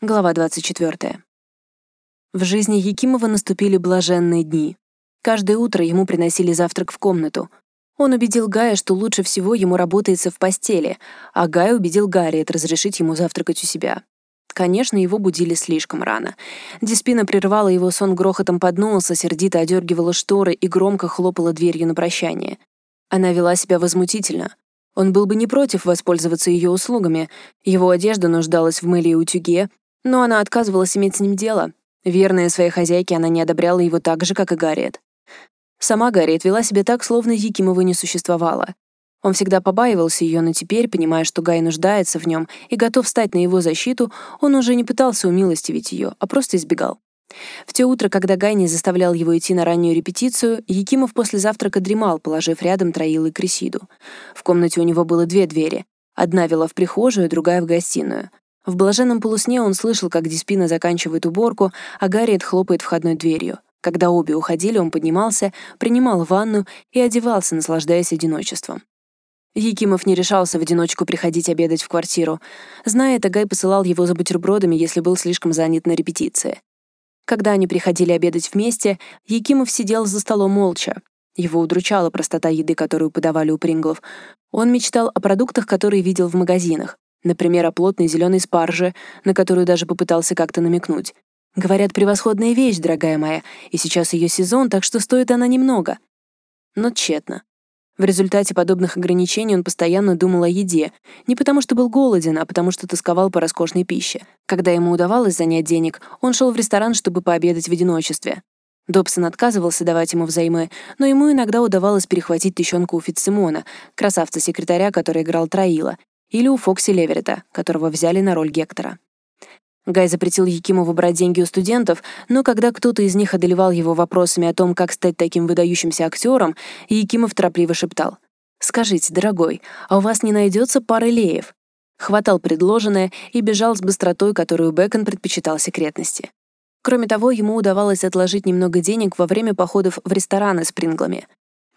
Глава 24. В жизни Якимова наступили блаженные дни. Каждое утро ему приносили завтрак в комнату. Он убедил Гая, что лучше всего ему работается в постели, а Гай убедил Гарриет разрешить ему завтракать у себя. Конечно, его будили слишком рано. Диспина прервала его сон грохотом подноса, сердито одергивала шторы и громко хлопала дверью на прощание. Она вела себя возмутительно. Он был бы не против воспользоваться ее услугами. Его одежда нуждалась в мыле и утюге, но она отказывалась иметь с ним дело. Верная своей хозяйке, она не одобряла его так же, как и Гарриет. Сама Гарриет вела себя так, словно Якимова не существовало. Он всегда побаивался ее, но теперь, понимая, что Гай нуждается в нем и готов встать на его защиту, он уже не пытался умилостивить ее, а просто избегал. В те утро, когда Гай не заставлял его идти на раннюю репетицию, Якимов после завтрака дремал, положив рядом Троил и Кресиду. В комнате у него было две двери. Одна вела в прихожую, другая — в гостиную. В блаженном полусне он слышал, как Диспина заканчивает уборку, а Гарриет хлопает входной дверью. Когда обе уходили, он поднимался, принимал ванну и одевался, наслаждаясь одиночеством. Якимов не решался в одиночку приходить обедать в квартиру. Зная это, Гай посылал его за бутербродами, если был слишком занят на репетиции. Когда они приходили обедать вместе, Якимов сидел за столом молча. Его удручала простота еды, которую подавали у Принглов. Он мечтал о продуктах, которые видел в магазинах. Например, о плотной зеленой спарже, на которую даже попытался как-то намекнуть. Говорят, превосходная вещь, дорогая моя, и сейчас ее сезон, так что стоит она немного. Но тщетно. В результате подобных ограничений он постоянно думал о еде, не потому что был голоден, а потому что тосковал по роскошной пище. Когда ему удавалось занять денег, он шел в ресторан, чтобы пообедать в одиночестве. Добсон отказывался давать ему взаймы, но ему иногда удавалось перехватить тыщенку у Фитцимона, красавца-секретаря, который играл Троила, или у Фокси Леверета, которого взяли на роль Гектора. Гай запретил Якимову брать деньги у студентов, но когда кто-то из них одолевал его вопросами о том, как стать таким выдающимся актером, Якимов торопливо шептал. «Скажите, дорогой, а у вас не найдется пары леев?» Хватал предложенное и бежал с быстротой, которую Бэкон предпочитал секретности. Кроме того, ему удавалось отложить немного денег во время походов в рестораны с принглами.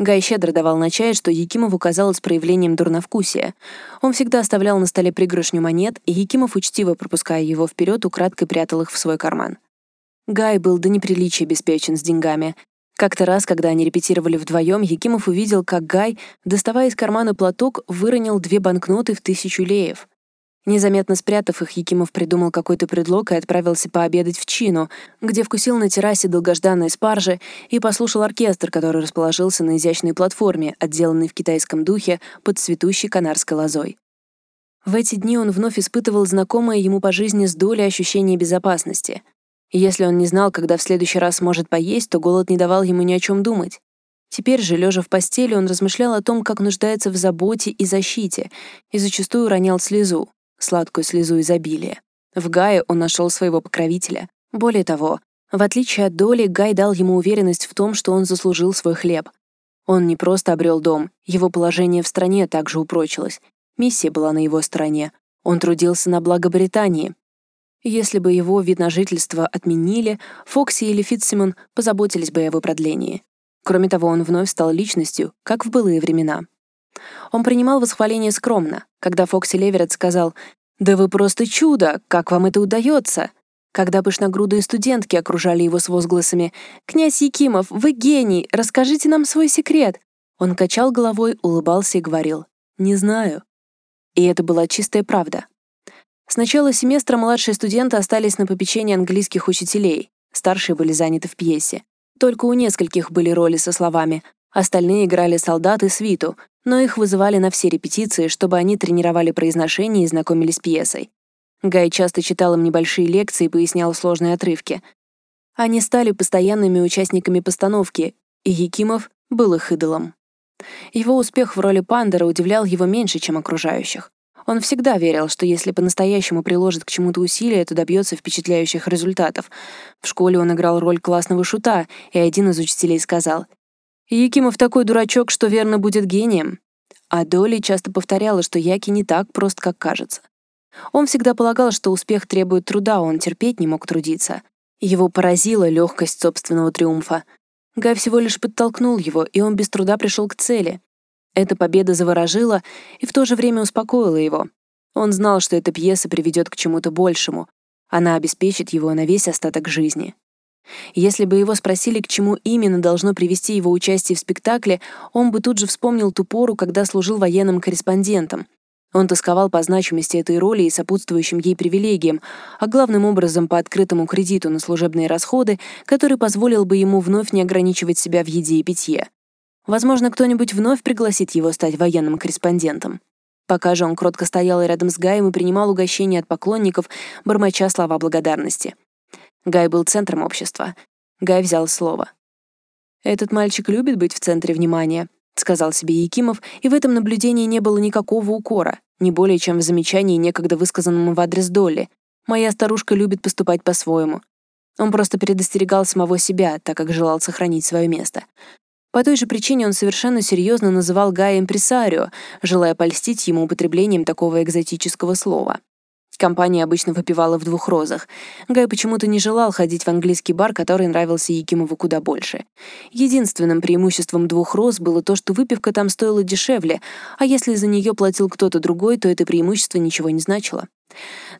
Гай щедро давал на чай, что Якимову казалось проявлением дурновкусия. Он всегда оставлял на столе пригоршню монет, и Якимов, учтиво пропуская его вперед, украдкой прятал их в свой карман. Гай был до неприличия обеспечен с деньгами. Как-то раз, когда они репетировали вдвоем, Якимов увидел, как Гай, доставая из кармана платок, выронил две банкноты в тысячу леев. Незаметно спрятав их, Якимов придумал какой-то предлог и отправился пообедать в Чину, где вкусил на террасе долгожданной спаржи и послушал оркестр, который расположился на изящной платформе, отделанной в китайском духе под цветущей канарской лозой. В эти дни он вновь испытывал знакомое ему по жизни с долей ощущения безопасности. Если он не знал, когда в следующий раз сможет поесть, то голод не давал ему ни о чем думать. Теперь же, лежа в постели, он размышлял о том, как нуждается в заботе и защите, и зачастую ронял слезу сладкую слезу изобилия. В Гае он нашел своего покровителя. Более того, в отличие от Доли, Гай дал ему уверенность в том, что он заслужил свой хлеб. Он не просто обрел дом, его положение в стране также упрочилось. Миссия была на его стороне. Он трудился на благо Британии. Если бы его вид на жительство отменили, Фокси или Фитсимон позаботились бы о его продлении. Кроме того, он вновь стал личностью, как в былые времена. Он принимал восхваление скромно. Когда Фокси Леверет сказал «Да вы просто чудо! Как вам это удается?» Когда пышногрудые студентки окружали его с возгласами «Князь Якимов, вы гений! Расскажите нам свой секрет!» Он качал головой, улыбался и говорил «Не знаю». И это была чистая правда. С начала семестра младшие студенты остались на попечении английских учителей, старшие были заняты в пьесе. Только у нескольких были роли со словами Остальные играли солдат и свиту, но их вызывали на все репетиции, чтобы они тренировали произношение и знакомились с пьесой. Гай часто читал им небольшие лекции и пояснял сложные отрывки. Они стали постоянными участниками постановки, и Якимов был их идолом. Его успех в роли Пандера удивлял его меньше, чем окружающих. Он всегда верил, что если по-настоящему приложит к чему-то усилия, то добьется впечатляющих результатов. В школе он играл роль классного шута, и один из учителей сказал Якимов такой дурачок, что верно будет гением. А Доли часто повторяла, что Яки не так прост, как кажется. Он всегда полагал, что успех требует труда, он терпеть не мог трудиться. Его поразила легкость собственного триумфа. Гай всего лишь подтолкнул его, и он без труда пришел к цели. Эта победа заворожила и в то же время успокоила его. Он знал, что эта пьеса приведет к чему-то большему. Она обеспечит его на весь остаток жизни. Если бы его спросили, к чему именно должно привести его участие в спектакле, он бы тут же вспомнил ту пору, когда служил военным корреспондентом. Он тосковал по значимости этой роли и сопутствующим ей привилегиям, а главным образом по открытому кредиту на служебные расходы, который позволил бы ему вновь не ограничивать себя в еде и питье. Возможно, кто-нибудь вновь пригласит его стать военным корреспондентом. Пока же он кротко стоял рядом с Гаем и принимал угощения от поклонников, бормоча слова благодарности. Гай был центром общества. Гай взял слово. «Этот мальчик любит быть в центре внимания», — сказал себе Якимов, и в этом наблюдении не было никакого укора, не более чем в замечании, некогда высказанному в адрес Долли. «Моя старушка любит поступать по-своему». Он просто предостерегал самого себя, так как желал сохранить свое место. По той же причине он совершенно серьезно называл Гая импресарио, желая польстить ему употреблением такого экзотического слова. Компания обычно выпивала в двух розах. Гай почему-то не желал ходить в английский бар, который нравился Якимову куда больше. Единственным преимуществом двух роз было то, что выпивка там стоила дешевле, а если за нее платил кто-то другой, то это преимущество ничего не значило.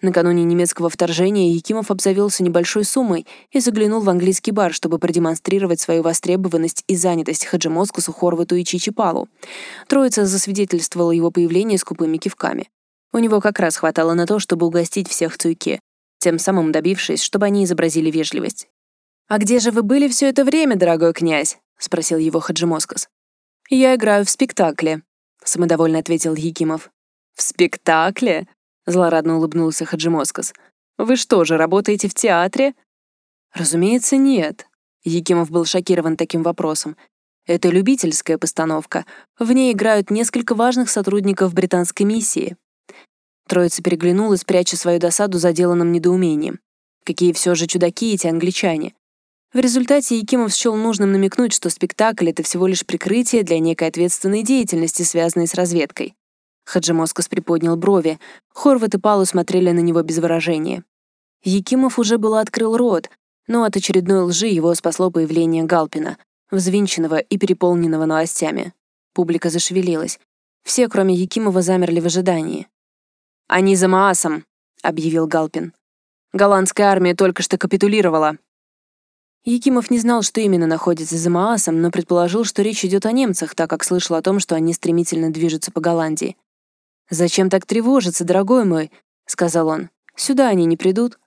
Накануне немецкого вторжения Якимов обзавелся небольшой суммой и заглянул в английский бар, чтобы продемонстрировать свою востребованность и занятость Хаджимоскусу, Хорвату и Чичипалу. Троица засвидетельствовала его появление скупыми кивками. У него как раз хватало на то, чтобы угостить всех Цуйке, тем самым добившись, чтобы они изобразили вежливость. «А где же вы были все это время, дорогой князь?» — спросил его Хаджимоскас. «Я играю в спектакле», — самодовольно ответил Якимов. «В спектакле?» — злорадно улыбнулся Хаджимоскас. «Вы что же, работаете в театре?» «Разумеется, нет». Якимов был шокирован таким вопросом. «Это любительская постановка. В ней играют несколько важных сотрудников британской миссии. Троица переглянулась, пряча свою досаду заделанным недоумением. Какие все же чудаки эти англичане. В результате Якимов счел нужным намекнуть, что спектакль — это всего лишь прикрытие для некой ответственной деятельности, связанной с разведкой. Хаджимоскас приподнял брови. Хорват и Палу смотрели на него без выражения. Якимов уже было открыл рот, но от очередной лжи его спасло появление Галпина, взвинченного и переполненного новостями. Публика зашевелилась. Все, кроме Якимова, замерли в ожидании. «Они за Маасом», — объявил Галпин. «Голландская армия только что капитулировала». Якимов не знал, что именно находится за Маасом, но предположил, что речь идет о немцах, так как слышал о том, что они стремительно движутся по Голландии. «Зачем так тревожиться, дорогой мой?» — сказал он. «Сюда они не придут».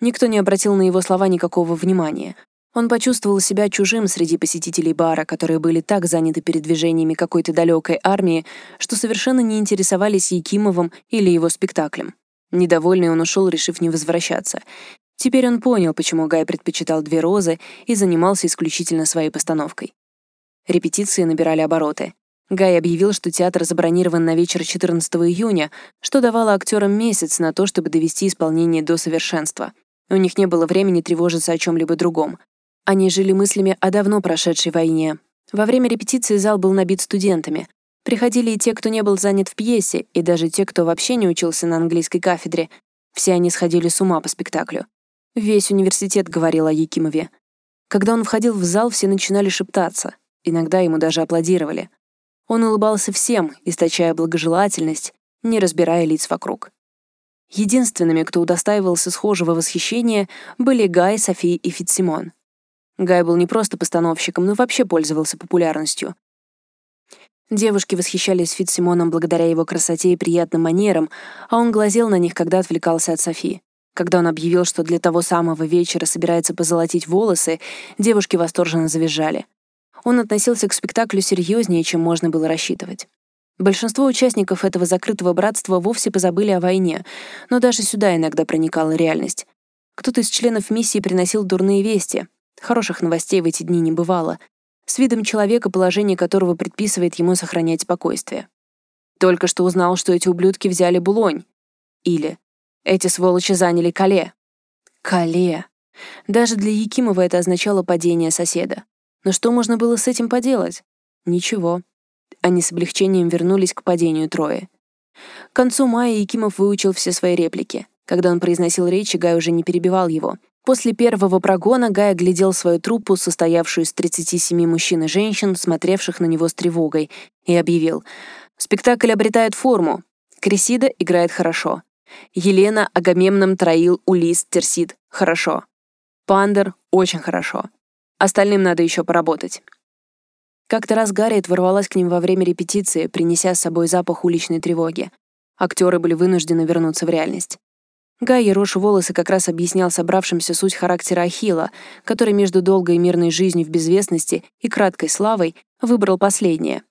Никто не обратил на его слова никакого внимания. Он почувствовал себя чужим среди посетителей бара, которые были так заняты передвижениями какой-то далекой армии, что совершенно не интересовались Якимовым или его спектаклем. Недовольный он ушел, решив не возвращаться. Теперь он понял, почему Гай предпочитал две розы и занимался исключительно своей постановкой. Репетиции набирали обороты. Гай объявил, что театр забронирован на вечер 14 июня, что давало актерам месяц на то, чтобы довести исполнение до совершенства. У них не было времени тревожиться о чем-либо другом. Они жили мыслями о давно прошедшей войне. Во время репетиции зал был набит студентами. Приходили и те, кто не был занят в пьесе, и даже те, кто вообще не учился на английской кафедре. Все они сходили с ума по спектаклю. Весь университет говорил о Якимове. Когда он входил в зал, все начинали шептаться. Иногда ему даже аплодировали. Он улыбался всем, источая благожелательность, не разбирая лиц вокруг. Единственными, кто удостаивался схожего восхищения, были Гай, Софи и Фитсимон. Гай был не просто постановщиком, но вообще пользовался популярностью. Девушки восхищались Фитсимоном благодаря его красоте и приятным манерам, а он глазел на них, когда отвлекался от Софи. Когда он объявил, что для того самого вечера собирается позолотить волосы, девушки восторженно завизжали. Он относился к спектаклю серьезнее, чем можно было рассчитывать. Большинство участников этого закрытого братства вовсе позабыли о войне, но даже сюда иногда проникала реальность. Кто-то из членов миссии приносил дурные вести, Хороших новостей в эти дни не бывало. С видом человека, положение которого предписывает ему сохранять спокойствие. Только что узнал, что эти ублюдки взяли Булонь. Или эти сволочи заняли Кале. Кале. Даже для Якимова это означало падение соседа. Но что можно было с этим поделать? Ничего. Они с облегчением вернулись к падению Трои. К концу мая Якимов выучил все свои реплики. Когда он произносил речи, Гай уже не перебивал его. После первого прогона Гай оглядел свою труппу, состоявшую из 37 мужчин и женщин, смотревших на него с тревогой, и объявил «Спектакль обретает форму. Крисида играет хорошо. Елена, Агамемном, Троил, Улис, Терсид. Хорошо. Пандер. Очень хорошо. Остальным надо еще поработать. Как-то раз Гарриет ворвалась к ним во время репетиции, принеся с собой запах уличной тревоги. Актеры были вынуждены вернуться в реальность. Гай, ероши волосы, как раз объяснял собравшимся суть характера Ахила, который между долгой мирной жизнью в безвестности и краткой славой выбрал последнее.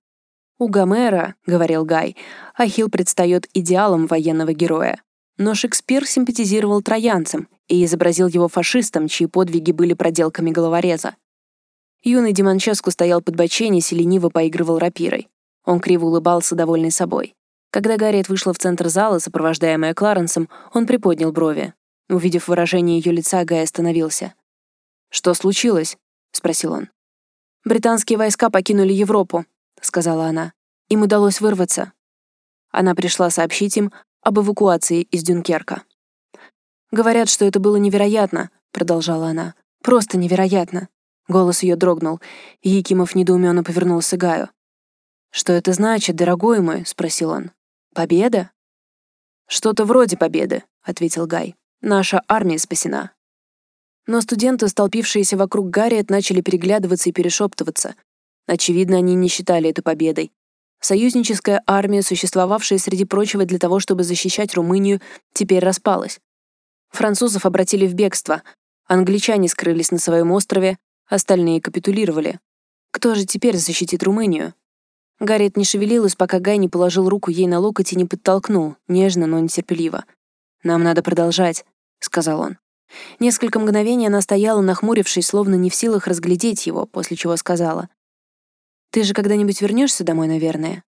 «У Гомера, — говорил Гай, — Ахилл предстает идеалом военного героя. Но Шекспир симпатизировал троянцам и изобразил его фашистом, чьи подвиги были проделками головореза. Юный Демонческу стоял под боченись и лениво поигрывал рапирой. Он криво улыбался, довольный собой. Когда Гарриет вышла в центр зала, сопровождаемая Кларенсом, он приподнял брови. Увидев выражение ее лица, Гай остановился. «Что случилось?» — спросил он. «Британские войска покинули Европу», — сказала она. «Им удалось вырваться». Она пришла сообщить им об эвакуации из Дюнкерка. «Говорят, что это было невероятно», — продолжала она. «Просто невероятно». Голос ее дрогнул, и Якимов недоуменно повернулся к Гаю. «Что это значит, дорогой мой?» — спросил он. «Победа?» «Что-то вроде победы», — ответил Гай. «Наша армия спасена». Но студенты, столпившиеся вокруг Гарриет, начали переглядываться и перешептываться. Очевидно, они не считали это победой. Союзническая армия, существовавшая, среди прочего, для того, чтобы защищать Румынию, теперь распалась. Французов обратили в бегство, англичане скрылись на своем острове, остальные капитулировали. Кто же теперь защитит Румынию? Гарриет не шевелилась, пока Гай не положил руку ей на локоть и не подтолкнул, нежно, но нетерпеливо. «Нам надо продолжать», — сказал он. Несколько мгновений она стояла, нахмурившись, словно не в силах разглядеть его, после чего сказала. «Ты же когда-нибудь вернешься домой, наверное?»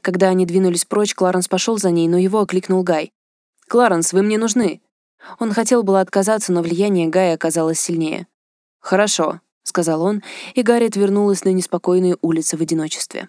Когда они двинулись прочь, Кларенс пошел за ней, но его окликнул Гай. «Кларенс, вы мне нужны!» Он хотел было отказаться, но влияние Гая оказалось сильнее. «Хорошо», — сказал он, и Гарриет вернулась на неспокойные улицы в одиночестве.